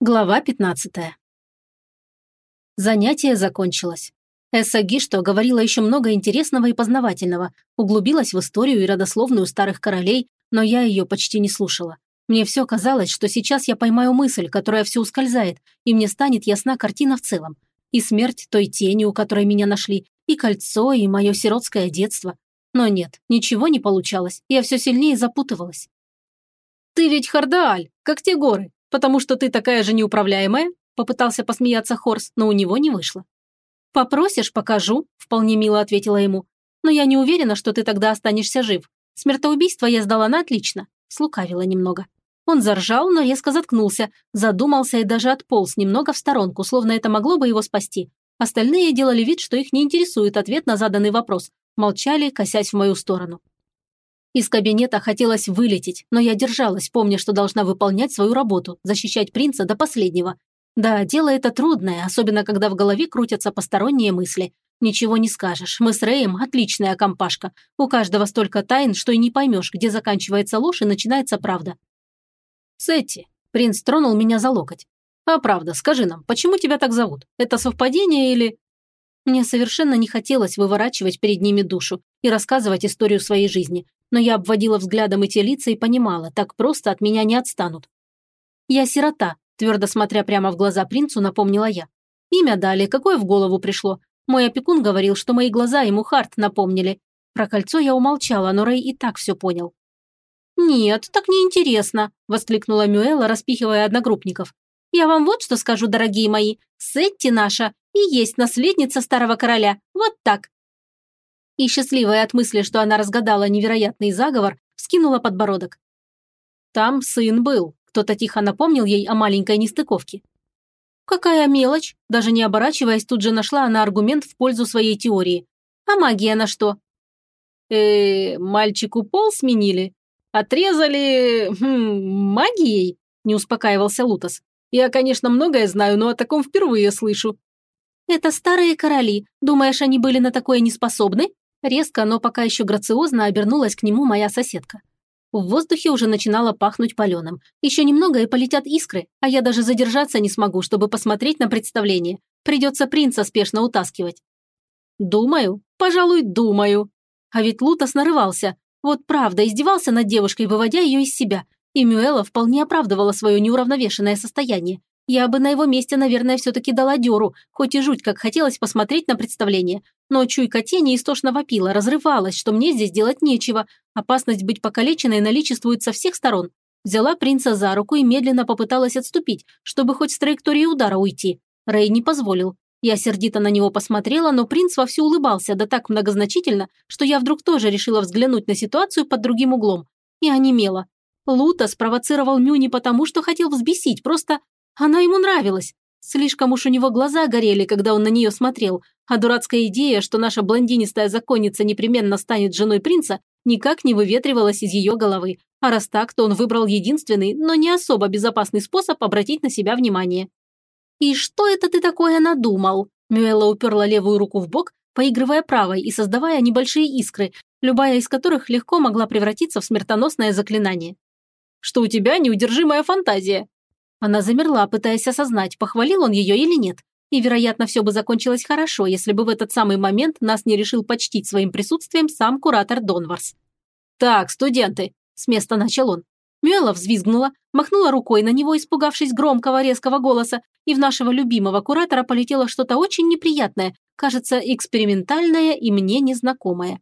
Глава 15. Занятие закончилось. Эсса Гишто говорила еще много интересного и познавательного, углубилась в историю и родословную старых королей, но я ее почти не слушала. Мне все казалось, что сейчас я поймаю мысль, которая все ускользает, и мне станет ясна картина в целом. И смерть той тени, у которой меня нашли, и кольцо, и мое сиротское детство. Но нет, ничего не получалось, я все сильнее запутывалась. «Ты ведь Хардааль, как те горы, потому что ты такая же неуправляемая?» Попытался посмеяться Хорс, но у него не вышло. «Попросишь, покажу», – вполне мило ответила ему. «Но я не уверена, что ты тогда останешься жив. Смертоубийство я сдала на отлично», – слукавила немного. Он заржал, но резко заткнулся, задумался и даже отполз немного в сторонку, словно это могло бы его спасти. Остальные делали вид, что их не интересует ответ на заданный вопрос, молчали, косясь в мою сторону. Из кабинета хотелось вылететь, но я держалась, помня, что должна выполнять свою работу, защищать принца до последнего. Да, дело это трудное, особенно когда в голове крутятся посторонние мысли. Ничего не скажешь, мы с Рэем отличная компашка. У каждого столько тайн, что и не поймешь, где заканчивается ложь и начинается правда. Сетти, принц тронул меня за локоть. А правда, скажи нам, почему тебя так зовут? Это совпадение или... Мне совершенно не хотелось выворачивать перед ними душу и рассказывать историю своей жизни, но я обводила взглядом эти лица и понимала, так просто от меня не отстанут. «Я сирота», – твердо смотря прямо в глаза принцу, напомнила я. Имя дали, какое в голову пришло. Мой опекун говорил, что мои глаза ему Харт напомнили. Про кольцо я умолчала, но Рэй и так все понял. «Нет, так неинтересно», – воскликнула Мюэла, распихивая одногруппников. «Я вам вот что скажу, дорогие мои. Сетти наша и есть наследница старого короля. Вот так и, счастливая от мысли, что она разгадала невероятный заговор, вскинула подбородок. Там сын был. Кто-то тихо напомнил ей о маленькой нестыковке. «Какая мелочь!» Даже не оборачиваясь, тут же нашла она аргумент в пользу своей теории. «А магия на что?» э, мальчику пол сменили? Отрезали... Хм, магией?» Не успокаивался Лутас. «Я, конечно, многое знаю, но о таком впервые слышу». «Это старые короли. Думаешь, они были на такое неспособны?» Резко, но пока еще грациозно обернулась к нему моя соседка. В воздухе уже начинало пахнуть паленым. Еще немного и полетят искры, а я даже задержаться не смогу, чтобы посмотреть на представление. Придется принца спешно утаскивать. Думаю, пожалуй, думаю. А ведь Лутас нарывался. Вот правда, издевался над девушкой, выводя ее из себя. И Мюэла вполне оправдывала свое неуравновешенное состояние. Я бы на его месте, наверное, все-таки дала дёру, хоть и жуть как хотелось посмотреть на представление. Но чуйка тени истошно вопила, разрывалась, что мне здесь делать нечего. Опасность быть покалеченной наличествует со всех сторон. Взяла принца за руку и медленно попыталась отступить, чтобы хоть с траектории удара уйти. Рэй не позволил. Я сердито на него посмотрела, но принц вовсю улыбался, да так многозначительно, что я вдруг тоже решила взглянуть на ситуацию под другим углом. И онемела. Лута спровоцировал Мю не потому, что хотел взбесить, просто она ему нравилась. Слишком уж у него глаза горели, когда он на нее смотрел, а дурацкая идея, что наша блондинистая законница непременно станет женой принца, никак не выветривалась из ее головы. А раз так, то он выбрал единственный, но не особо безопасный способ обратить на себя внимание. «И что это ты такое надумал?» Мюэлла уперла левую руку в бок, поигрывая правой и создавая небольшие искры, любая из которых легко могла превратиться в смертоносное заклинание. «Что у тебя неудержимая фантазия», она замерла, пытаясь осознать, похвалил он ее или нет. И, вероятно, все бы закончилось хорошо, если бы в этот самый момент нас не решил почтить своим присутствием сам куратор Донварс. «Так, студенты!» – с места начал он. Мюэла взвизгнула, махнула рукой на него, испугавшись громкого резкого голоса, и в нашего любимого куратора полетело что-то очень неприятное, кажется, экспериментальное и мне незнакомое.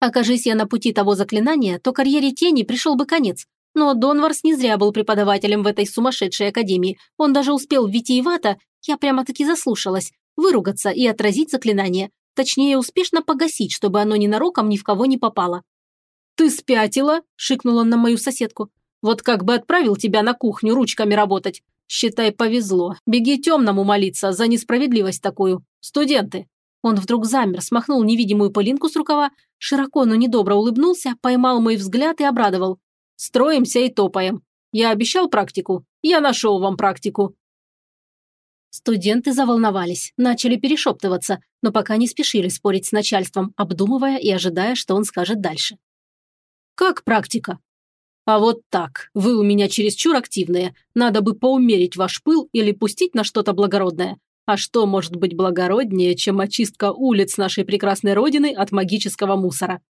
Окажись я на пути того заклинания, то карьере тени пришел бы конец, но Донварс не зря был преподавателем в этой сумасшедшей академии. Он даже успел витиевато, я прямо-таки заслушалась, выругаться и отразить заклинание. Точнее, успешно погасить, чтобы оно ненароком ни в кого не попало. «Ты спятила?» – шикнул он на мою соседку. «Вот как бы отправил тебя на кухню ручками работать. Считай, повезло. Беги темному молиться за несправедливость такую. Студенты!» Он вдруг замер, смахнул невидимую пылинку с рукава, широко, но недобро улыбнулся, поймал мой взгляд и обрадовал. Строимся и топаем. Я обещал практику. Я нашел вам практику». Студенты заволновались, начали перешептываться, но пока не спешили спорить с начальством, обдумывая и ожидая, что он скажет дальше. «Как практика?» А вот так, вы у меня чересчур активные. Надо бы поумерить ваш пыл или пустить на что-то благородное. А что может быть благороднее, чем очистка улиц нашей прекрасной родины от магического мусора?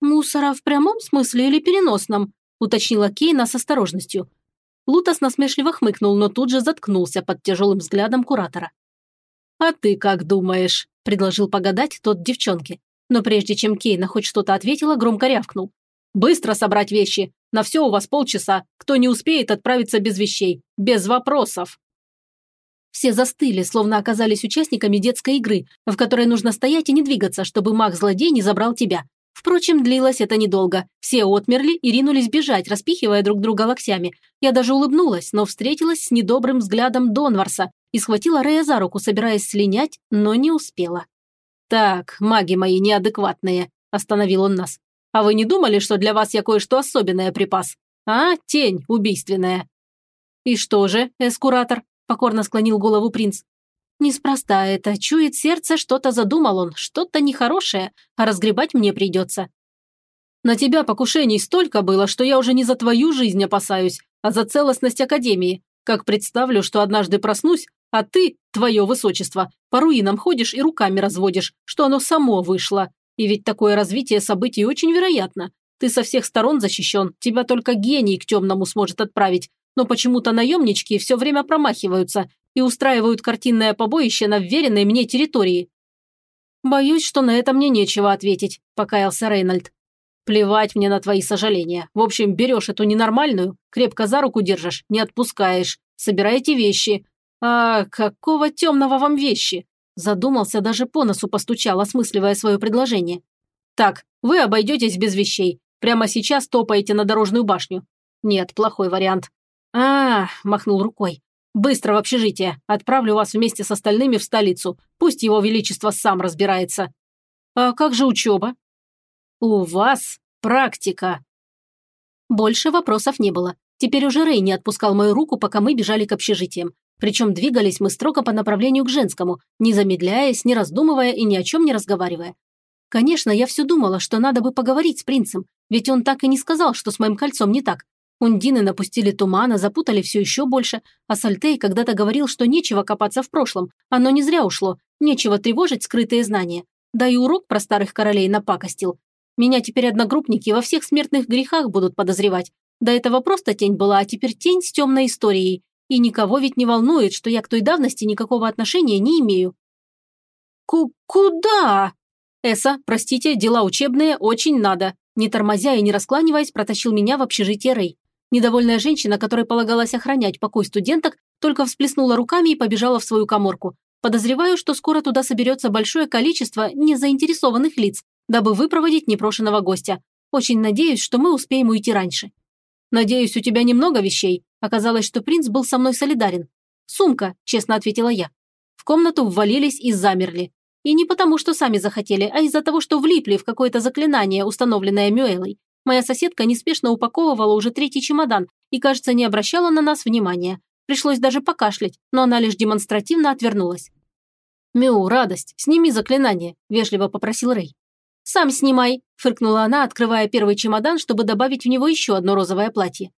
«Мусора в прямом смысле или переносном?» – уточнила Кейна с осторожностью. Лутас насмешливо хмыкнул, но тут же заткнулся под тяжелым взглядом куратора. «А ты как думаешь?» – предложил погадать тот девчонке. Но прежде чем Кейна хоть что-то ответила, громко рявкнул. «Быстро собрать вещи. На все у вас полчаса. Кто не успеет отправиться без вещей. Без вопросов». Все застыли, словно оказались участниками детской игры, в которой нужно стоять и не двигаться, чтобы маг-злодей не забрал тебя. Впрочем, длилось это недолго. Все отмерли и ринулись бежать, распихивая друг друга локтями. Я даже улыбнулась, но встретилась с недобрым взглядом Донварса и схватила Рея за руку, собираясь слинять, но не успела. «Так, маги мои неадекватные», – остановил он нас. «А вы не думали, что для вас я кое-что особенное припас? А, тень убийственная?» «И что же, эскуратор?» – покорно склонил голову принц. Неспроста это, чует сердце, что-то задумал он, что-то нехорошее, а разгребать мне придется. На тебя покушений столько было, что я уже не за твою жизнь опасаюсь, а за целостность Академии. Как представлю, что однажды проснусь, а ты, твое высочество, по руинам ходишь и руками разводишь, что оно само вышло. И ведь такое развитие событий очень вероятно. Ты со всех сторон защищен, тебя только гений к темному сможет отправить, но почему-то наемнички все время промахиваются и устраивают картинное побоище на вверенной мне территории. «Боюсь, что на это мне нечего ответить», – покаялся Рейнольд. «Плевать мне на твои сожаления. В общем, берешь эту ненормальную, крепко за руку держишь, не отпускаешь, собираете вещи. А какого темного вам вещи?» Задумался, даже по носу постучал, осмысливая свое предложение. «Так, вы обойдетесь без вещей. Прямо сейчас топаете на дорожную башню. Нет, плохой вариант. А, махнул рукой. Быстро в общежитие. Отправлю вас вместе с остальными в столицу. Пусть его величество сам разбирается. А как же учеба? У вас практика. Больше вопросов не было. Теперь уже Рэй не отпускал мою руку, пока мы бежали к общежитиям. Причем двигались мы строго по направлению к женскому, не замедляясь, не раздумывая и ни о чем не разговаривая. Конечно, я все думала, что надо бы поговорить с принцем, ведь он так и не сказал, что с моим кольцом не так. Ундины напустили тумана, запутали все еще больше, а Сальтей когда-то говорил, что нечего копаться в прошлом, оно не зря ушло, нечего тревожить скрытые знания. Да и урок про старых королей напакостил. Меня теперь одногруппники во всех смертных грехах будут подозревать. До этого просто тень была, а теперь тень с темной историей. И никого ведь не волнует, что я к той давности никакого отношения не имею. Ку «Куда?» «Эса, простите, дела учебные, очень надо». Не тормозя и не раскланиваясь, протащил меня в общежитие Рэй. Недовольная женщина, которой полагалось охранять покой студенток, только всплеснула руками и побежала в свою коморку. Подозреваю, что скоро туда соберется большое количество незаинтересованных лиц, дабы выпроводить непрошенного гостя. Очень надеюсь, что мы успеем уйти раньше. Надеюсь, у тебя немного вещей. Оказалось, что принц был со мной солидарен. Сумка, честно ответила я. В комнату ввалились и замерли. И не потому, что сами захотели, а из-за того, что влипли в какое-то заклинание, установленное Мюэлой. Моя соседка неспешно упаковывала уже третий чемодан и, кажется, не обращала на нас внимания. Пришлось даже покашлять, но она лишь демонстративно отвернулась. «Мю, радость, сними заклинание», – вежливо попросил Рэй. «Сам снимай», – фыркнула она, открывая первый чемодан, чтобы добавить в него еще одно розовое платье.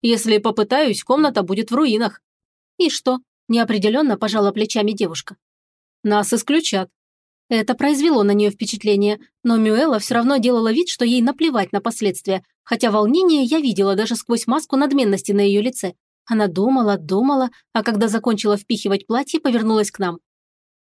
«Если попытаюсь, комната будет в руинах». «И что?» – неопределенно пожала плечами девушка. «Нас исключат. Это произвело на нее впечатление, но Мюэла все равно делала вид, что ей наплевать на последствия, хотя волнение я видела даже сквозь маску надменности на ее лице. Она думала, думала, а когда закончила впихивать платье, повернулась к нам.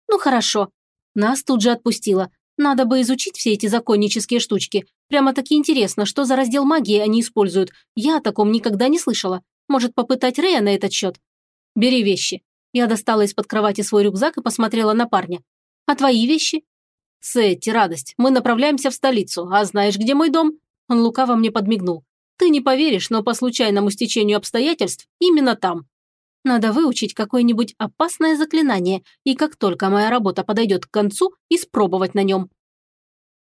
«Ну хорошо». Нас тут же отпустила. Надо бы изучить все эти законнические штучки. Прямо-таки интересно, что за раздел магии они используют. Я о таком никогда не слышала. Может, попытать Рея на этот счет? Бери вещи. Я достала из-под кровати свой рюкзак и посмотрела на парня. А твои вещи?» «Сетти, радость, мы направляемся в столицу, а знаешь, где мой дом?» Он лукаво мне подмигнул. «Ты не поверишь, но по случайному стечению обстоятельств именно там. Надо выучить какое-нибудь опасное заклинание, и как только моя работа подойдет к концу, испробовать на нем».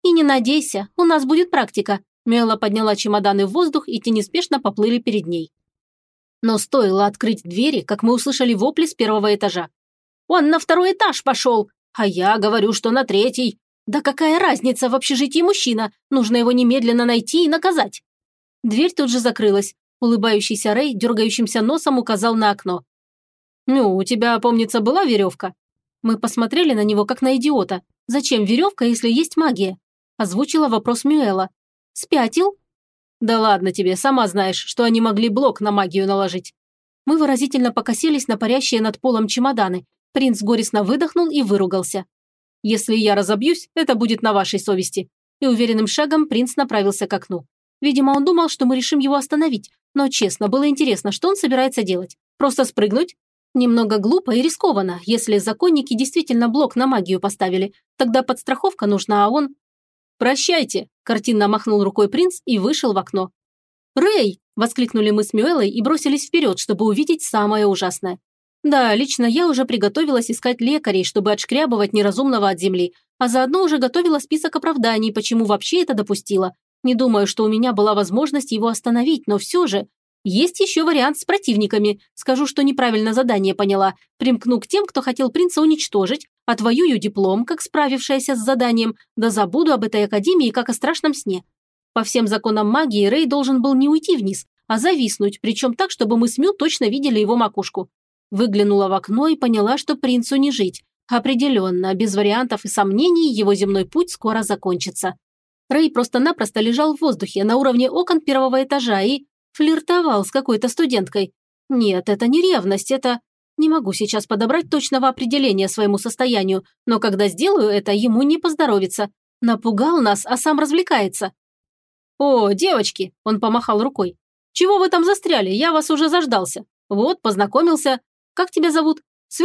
«И не надейся, у нас будет практика», Мела подняла чемоданы в воздух, и те неспешно поплыли перед ней. Но стоило открыть двери, как мы услышали вопли с первого этажа. «Он на второй этаж пошел!» А я говорю, что на третий. Да какая разница в общежитии мужчина? Нужно его немедленно найти и наказать. Дверь тут же закрылась. Улыбающийся Рэй дергающимся носом указал на окно. «Ну, у тебя, помнится, была веревка?» Мы посмотрели на него, как на идиота. «Зачем веревка, если есть магия?» Озвучила вопрос Мюэла. «Спятил?» «Да ладно тебе, сама знаешь, что они могли блок на магию наложить». Мы выразительно покосились на парящие над полом чемоданы. Принц горестно выдохнул и выругался. «Если я разобьюсь, это будет на вашей совести». И уверенным шагом принц направился к окну. Видимо, он думал, что мы решим его остановить, но честно, было интересно, что он собирается делать. Просто спрыгнуть? Немного глупо и рискованно, если законники действительно блок на магию поставили. Тогда подстраховка нужна, а он... «Прощайте!» – картинно махнул рукой принц и вышел в окно. «Рэй!» – воскликнули мы с Мюэлой и бросились вперед, чтобы увидеть самое ужасное. Да, лично я уже приготовилась искать лекарей, чтобы отшкрябывать неразумного от земли, а заодно уже готовила список оправданий, почему вообще это допустила. Не думаю, что у меня была возможность его остановить, но все же есть еще вариант с противниками. Скажу, что неправильно задание поняла. Примкну к тем, кто хотел принца уничтожить, отвоюю диплом, как справившаяся с заданием, да забуду об этой академии, как о страшном сне. По всем законам магии Рэй должен был не уйти вниз, а зависнуть, причем так, чтобы мы с Мю точно видели его макушку. Выглянула в окно и поняла, что принцу не жить. Определенно, без вариантов и сомнений, его земной путь скоро закончится. Рэй просто-напросто лежал в воздухе на уровне окон первого этажа и Флиртовал с какой-то студенткой. Нет, это не ревность, это... Не могу сейчас подобрать точного определения своему состоянию, но когда сделаю это, ему не поздоровится. Напугал нас, а сам развлекается. «О, девочки!» – он помахал рукой. «Чего вы там застряли? Я вас уже заждался. Вот, познакомился. Как тебя зовут? С.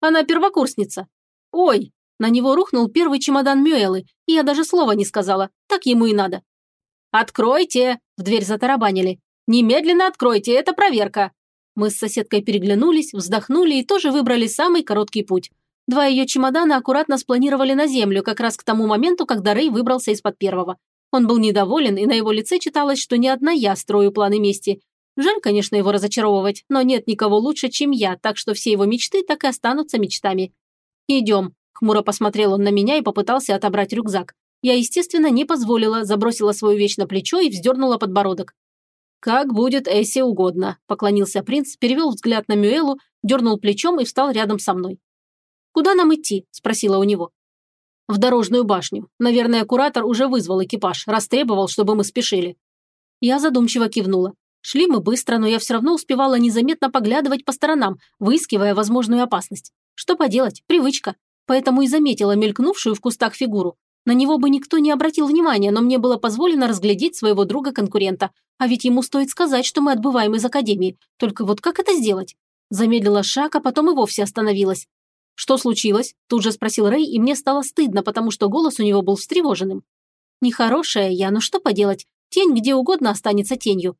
Она первокурсница. Ой!» На него рухнул первый чемодан Мюэлы, и я даже слова не сказала. Так ему и надо. «Откройте!» – в дверь затарабанили. «Немедленно откройте, это проверка!» Мы с соседкой переглянулись, вздохнули и тоже выбрали самый короткий путь. Два ее чемодана аккуратно спланировали на землю, как раз к тому моменту, когда Рэй выбрался из-под первого. Он был недоволен, и на его лице читалось, что не одна я строю планы мести. Жаль, конечно, его разочаровывать, но нет никого лучше, чем я, так что все его мечты так и останутся мечтами. «Идем», – хмуро посмотрел он на меня и попытался отобрать рюкзак. Я, естественно, не позволила, забросила свою вещь на плечо и вздернула подбородок. «Как будет Эссе угодно», – поклонился принц, перевел взгляд на Мюэлу, дернул плечом и встал рядом со мной. «Куда нам идти?» – спросила у него. «В дорожную башню. Наверное, куратор уже вызвал экипаж, растребовал, чтобы мы спешили». Я задумчиво кивнула. Шли мы быстро, но я все равно успевала незаметно поглядывать по сторонам, выискивая возможную опасность. Что поделать, привычка. Поэтому и заметила мелькнувшую в кустах фигуру. На него бы никто не обратил внимания, но мне было позволено разглядеть своего друга-конкурента. А ведь ему стоит сказать, что мы отбываем из академии. Только вот как это сделать? Замедлила шаг, а потом и вовсе остановилась. «Что случилось?» – тут же спросил Рэй, и мне стало стыдно, потому что голос у него был встревоженным. «Нехорошая я, но что поделать? Тень где угодно останется тенью».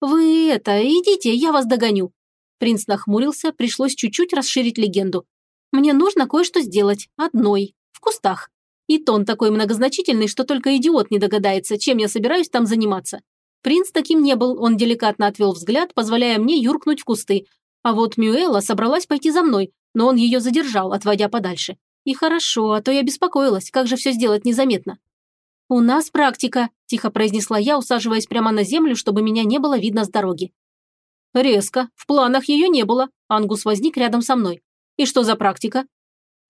«Вы это, идите, я вас догоню». Принц нахмурился, пришлось чуть-чуть расширить легенду. «Мне нужно кое-что сделать, одной, в кустах. И тон такой многозначительный, что только идиот не догадается, чем я собираюсь там заниматься. Принц таким не был, он деликатно отвел взгляд, позволяя мне юркнуть в кусты. А вот Мюэла собралась пойти за мной, но он ее задержал, отводя подальше. И хорошо, а то я беспокоилась, как же все сделать незаметно. «У нас практика», – тихо произнесла я, усаживаясь прямо на землю, чтобы меня не было видно с дороги. «Резко. В планах ее не было». Ангус возник рядом со мной. «И что за практика?»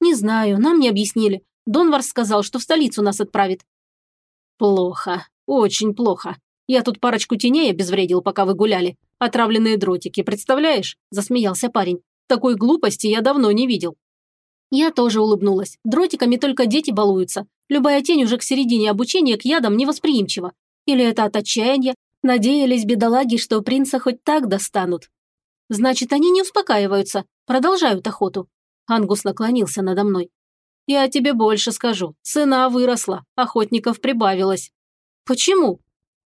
«Не знаю, нам не объяснили. Донварс сказал, что в столицу нас отправит». «Плохо. Очень плохо. Я тут парочку теней обезвредил, пока вы гуляли. Отравленные дротики, представляешь?» – засмеялся парень. «Такой глупости я давно не видел». Я тоже улыбнулась. Дротиками только дети балуются. Любая тень уже к середине обучения к ядам невосприимчива. Или это от отчаяния? Надеялись бедолаги, что принца хоть так достанут. Значит, они не успокаиваются, продолжают охоту. Ангус наклонился надо мной. Я тебе больше скажу. Цена выросла, охотников прибавилось. Почему?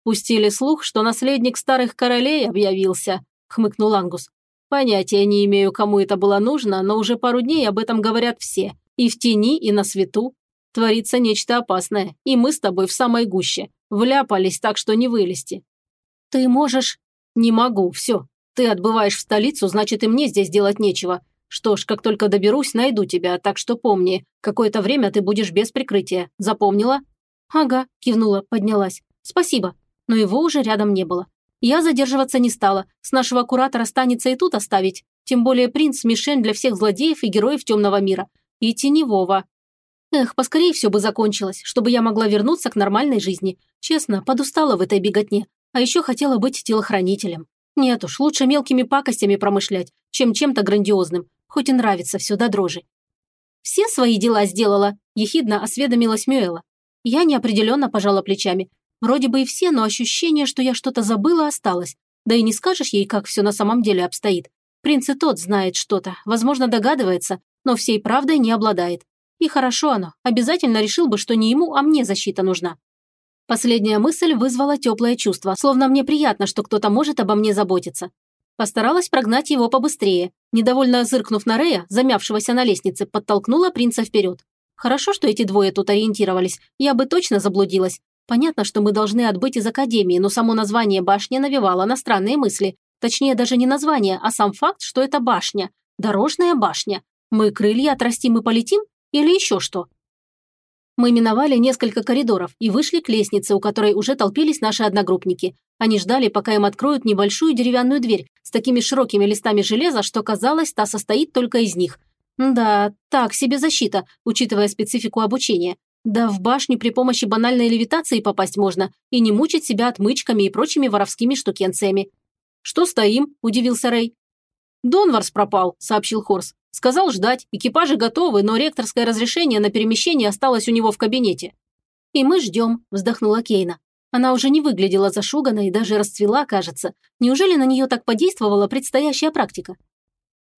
Пустили слух, что наследник старых королей объявился, хмыкнул Ангус. Понятия не имею, кому это было нужно, но уже пару дней об этом говорят все. И в тени, и на свету. Творится нечто опасное, и мы с тобой в самой гуще. Вляпались так, что не вылезти. Ты можешь... Не могу, все. Ты отбываешь в столицу, значит, и мне здесь делать нечего. Что ж, как только доберусь, найду тебя, так что помни, какое-то время ты будешь без прикрытия. Запомнила?» «Ага», – кивнула, поднялась. «Спасибо». но его уже рядом не было. Я задерживаться не стала, с нашего куратора станется и тут оставить, тем более принц – мишень для всех злодеев и героев темного мира. И теневого. Эх, поскорее все бы закончилось, чтобы я могла вернуться к нормальной жизни. Честно, подустала в этой беготне, а еще хотела быть телохранителем. Нет уж, лучше мелкими пакостями промышлять, чем чем-то грандиозным, хоть и нравится все до дрожи. «Все свои дела сделала», – ехидно осведомилась Мюэла. Я неопределенно пожала плечами. Вроде бы и все, но ощущение, что я что-то забыла, осталось. Да и не скажешь ей, как все на самом деле обстоит. Принц и тот знает что-то, возможно, догадывается, но всей правдой не обладает. И хорошо оно, обязательно решил бы, что не ему, а мне защита нужна. Последняя мысль вызвала теплое чувство, словно мне приятно, что кто-то может обо мне заботиться. Постаралась прогнать его побыстрее. Недовольно зыркнув на Рея, замявшегося на лестнице, подтолкнула принца вперед. Хорошо, что эти двое тут ориентировались, я бы точно заблудилась. Понятно, что мы должны отбыть из академии, но само название башни навевало на странные мысли. Точнее, даже не название, а сам факт, что это башня. Дорожная башня. Мы крылья отрастим и полетим? Или еще что? Мы миновали несколько коридоров и вышли к лестнице, у которой уже толпились наши одногруппники. Они ждали, пока им откроют небольшую деревянную дверь с такими широкими листами железа, что казалось, та состоит только из них. Да, так себе защита, учитывая специфику обучения. Да в башню при помощи банальной левитации попасть можно и не мучить себя отмычками и прочими воровскими штукенциями. «Что стоим?» – удивился Рэй. «Донварс пропал», – сообщил Хорс. Сказал ждать, экипажи готовы, но ректорское разрешение на перемещение осталось у него в кабинете. «И мы ждем», – вздохнула Кейна. Она уже не выглядела зашуганной и даже расцвела, кажется. Неужели на нее так подействовала предстоящая практика?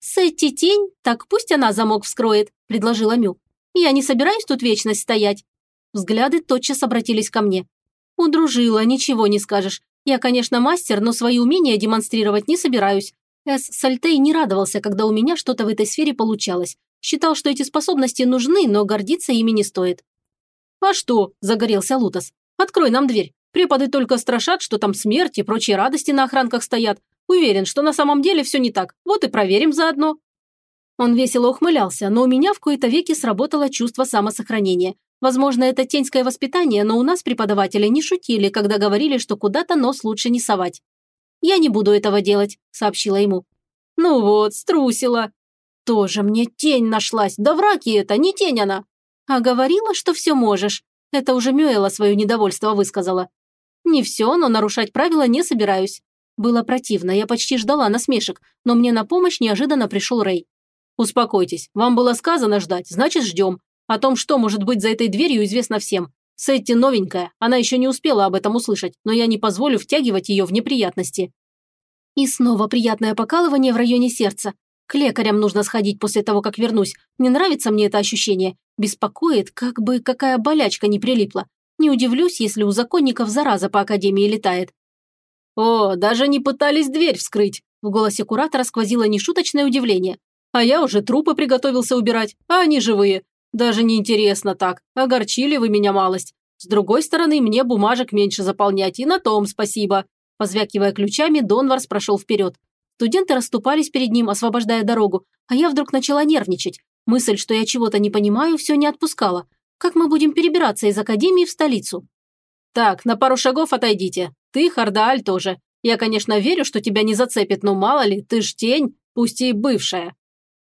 «Сетти тень, так пусть она замок вскроет», – предложила Мю. «Я не собираюсь тут вечность стоять». Взгляды тотчас обратились ко мне. «Удружила, ничего не скажешь. Я, конечно, мастер, но свои умения демонстрировать не собираюсь. Эс Сальтей не радовался, когда у меня что-то в этой сфере получалось. Считал, что эти способности нужны, но гордиться ими не стоит. «А что?» – загорелся Лутас. «Открой нам дверь. Преподы только страшат, что там смерть и прочие радости на охранках стоят. Уверен, что на самом деле все не так. Вот и проверим заодно». Он весело ухмылялся, но у меня в кои-то веки сработало чувство самосохранения. Возможно, это теньское воспитание, но у нас преподаватели не шутили, когда говорили, что куда-то нос лучше не совать. «Я не буду этого делать», – сообщила ему. «Ну вот, струсила». «Тоже мне тень нашлась, да враки это, не тень она». «А говорила, что все можешь». Это уже Мюэла свое недовольство высказала. «Не все, но нарушать правила не собираюсь». Было противно, я почти ждала насмешек, но мне на помощь неожиданно пришел Рэй. «Успокойтесь, вам было сказано ждать, значит ждем. О том, что может быть за этой дверью, известно всем. Сетти новенькая, она еще не успела об этом услышать, но я не позволю втягивать ее в неприятности. И снова приятное покалывание в районе сердца. К лекарям нужно сходить после того, как вернусь. Не нравится мне это ощущение. Беспокоит, как бы какая болячка не прилипла. Не удивлюсь, если у законников зараза по академии летает. «О, даже не пытались дверь вскрыть!» В голосе куратора сквозило нешуточное удивление. «А я уже трупы приготовился убирать, а они живые. Даже неинтересно так. Огорчили вы меня малость. С другой стороны, мне бумажек меньше заполнять, и на том спасибо». Позвякивая ключами, Донварс прошел вперед. Студенты расступались перед ним, освобождая дорогу, а я вдруг начала нервничать. Мысль, что я чего-то не понимаю, все не отпускала. Как мы будем перебираться из академии в столицу? Так, на пару шагов отойдите. Ты, Хардааль, тоже. Я, конечно, верю, что тебя не зацепит, но мало ли, ты ж тень, пусть и бывшая.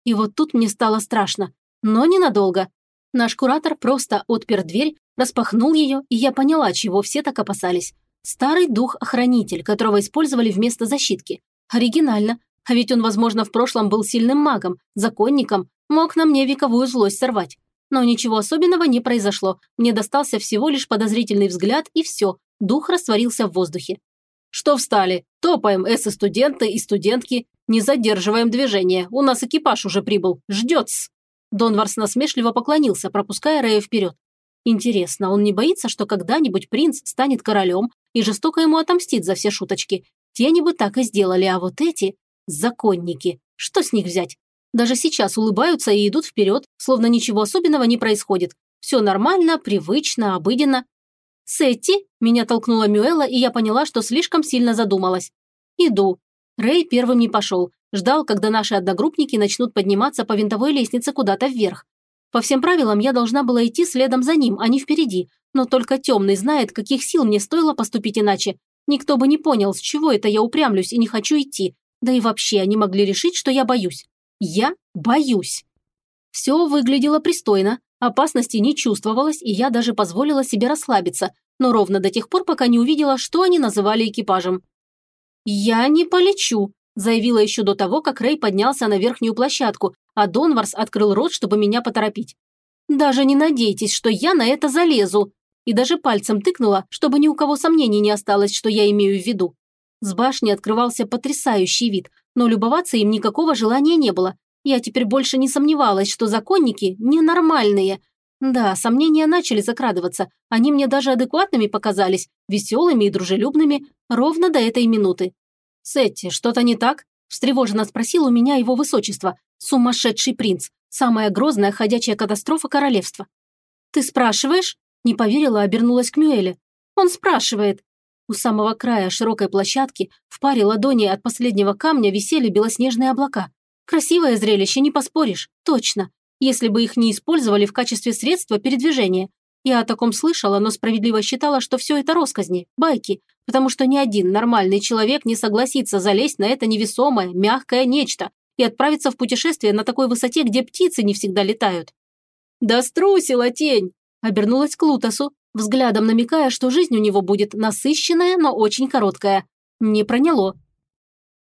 И вот тут мне стало страшно. Но ненадолго. Наш куратор просто отпер дверь, распахнул ее, и я поняла, чего все так опасались. Старый дух-охранитель, которого использовали вместо защитки. Оригинально. А ведь он, возможно, в прошлом был сильным магом, законником, мог на мне вековую злость сорвать. Но ничего особенного не произошло. Мне достался всего лишь подозрительный взгляд, и все. Дух растворился в воздухе. «Что встали? Топаем, эссы-студенты и студентки. Не задерживаем движение. У нас экипаж уже прибыл. Ждет-с!» Донварс насмешливо поклонился, пропуская Рэя вперед. Интересно, он не боится, что когда-нибудь принц станет королем и жестоко ему отомстит за все шуточки? Тени бы так и сделали, а вот эти – законники. Что с них взять? Даже сейчас улыбаются и идут вперед, словно ничего особенного не происходит. Все нормально, привычно, обыденно. «Сетти!» – меня толкнула Мюэла, и я поняла, что слишком сильно задумалась. «Иду». Рэй первым не пошел, Ждал, когда наши одногруппники начнут подниматься по винтовой лестнице куда-то вверх. По всем правилам я должна была идти следом за ним, а не впереди. Но только темный знает, каких сил мне стоило поступить иначе. Никто бы не понял, с чего это я упрямлюсь и не хочу идти. Да и вообще они могли решить, что я боюсь. Я боюсь. Все выглядело пристойно, опасности не чувствовалось, и я даже позволила себе расслабиться, но ровно до тех пор, пока не увидела, что они называли экипажем. «Я не полечу», – заявила еще до того, как Рэй поднялся на верхнюю площадку, а Донварс открыл рот, чтобы меня поторопить. «Даже не надейтесь, что я на это залезу!» И даже пальцем тыкнула, чтобы ни у кого сомнений не осталось, что я имею в виду. С башни открывался потрясающий вид, но любоваться им никакого желания не было. Я теперь больше не сомневалась, что законники ненормальные. Да, сомнения начали закрадываться. Они мне даже адекватными показались, веселыми и дружелюбными, ровно до этой минуты. «Сетти, что-то не так?» – встревоженно спросил у меня его высочество, сумасшедший принц, самая грозная ходячая катастрофа королевства. «Ты спрашиваешь?» – не поверила, обернулась к Мюэле. «Он спрашивает». У самого края широкой площадки в паре ладоней от последнего камня висели белоснежные облака. Красивое зрелище, не поспоришь, точно, если бы их не использовали в качестве средства передвижения. Я о таком слышала, но справедливо считала, что все это росказни, байки, потому что ни один нормальный человек не согласится залезть на это невесомое, мягкое нечто и отправиться в путешествие на такой высоте, где птицы не всегда летают. «Да струсила тень!» – обернулась к Лутасу, взглядом намекая, что жизнь у него будет насыщенная, но очень короткая. Не проняло.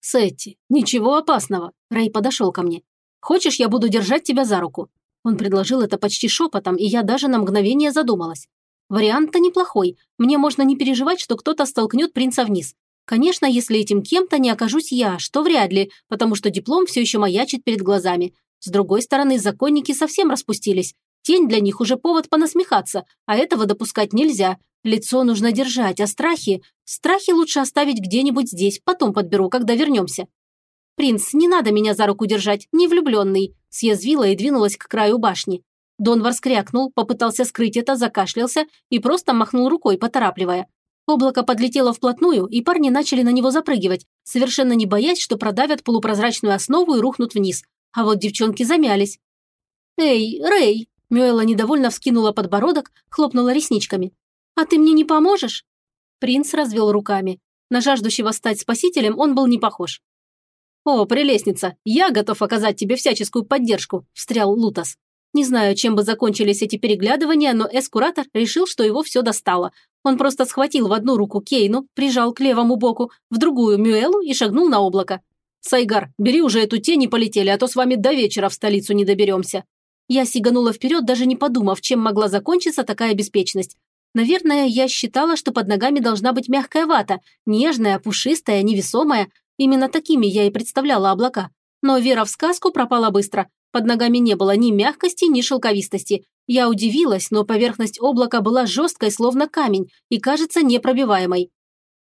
«Сетти, ничего опасного», – Рэй подошел ко мне. «Хочешь, я буду держать тебя за руку?» Он предложил это почти шепотом, и я даже на мгновение задумалась. Вариант-то неплохой. Мне можно не переживать, что кто-то столкнет принца вниз. Конечно, если этим кем-то не окажусь я, что вряд ли, потому что диплом все еще маячит перед глазами. С другой стороны, законники совсем распустились. Тень для них уже повод понасмехаться, а этого допускать нельзя. Лицо нужно держать, а страхи... Страхи лучше оставить где-нибудь здесь, потом подберу, когда вернемся. «Принц, не надо меня за руку держать, не влюбленный», съязвила и двинулась к краю башни. Донвар скрякнул, попытался скрыть это, закашлялся и просто махнул рукой, поторапливая. Облако подлетело вплотную, и парни начали на него запрыгивать, совершенно не боясь, что продавят полупрозрачную основу и рухнут вниз. А вот девчонки замялись. «Эй, Рэй!» Мюэла недовольно вскинула подбородок, хлопнула ресничками. «А ты мне не поможешь?» Принц развел руками. На жаждущего стать спасителем он был не похож. «О, прелестница, я готов оказать тебе всяческую поддержку», – встрял Лутас. Не знаю, чем бы закончились эти переглядывания, но эскуратор решил, что его все достало. Он просто схватил в одну руку Кейну, прижал к левому боку, в другую Мюэлу и шагнул на облако. «Сайгар, бери уже эту тень и полетели, а то с вами до вечера в столицу не доберемся». Я сиганула вперед, даже не подумав, чем могла закончиться такая беспечность. Наверное, я считала, что под ногами должна быть мягкая вата, нежная, пушистая, невесомая. Именно такими я и представляла облака. Но вера в сказку пропала быстро. Под ногами не было ни мягкости, ни шелковистости. Я удивилась, но поверхность облака была жесткой, словно камень, и, кажется, непробиваемой.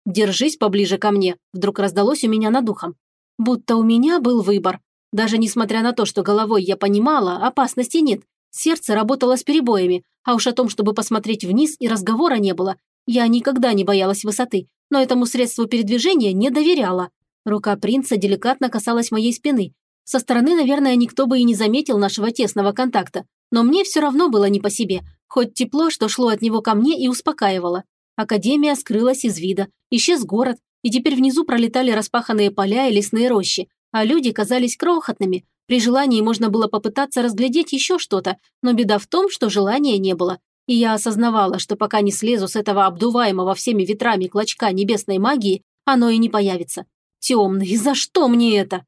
«Держись поближе ко мне», – вдруг раздалось у меня над ухом. Будто у меня был выбор. Даже несмотря на то, что головой я понимала, опасности нет. Сердце работало с перебоями, а уж о том, чтобы посмотреть вниз, и разговора не было. Я никогда не боялась высоты, но этому средству передвижения не доверяла. Рука принца деликатно касалась моей спины. Со стороны, наверное, никто бы и не заметил нашего тесного контакта, но мне все равно было не по себе, хоть тепло, что шло от него ко мне и успокаивало. Академия скрылась из вида, исчез город, и теперь внизу пролетали распаханные поля и лесные рощи, а люди казались крохотными. При желании можно было попытаться разглядеть еще что-то, но беда в том, что желания не было. И я осознавала, что пока не слезу с этого обдуваемого всеми ветрами клочка небесной магии, оно и не появится. Темный, за что мне это?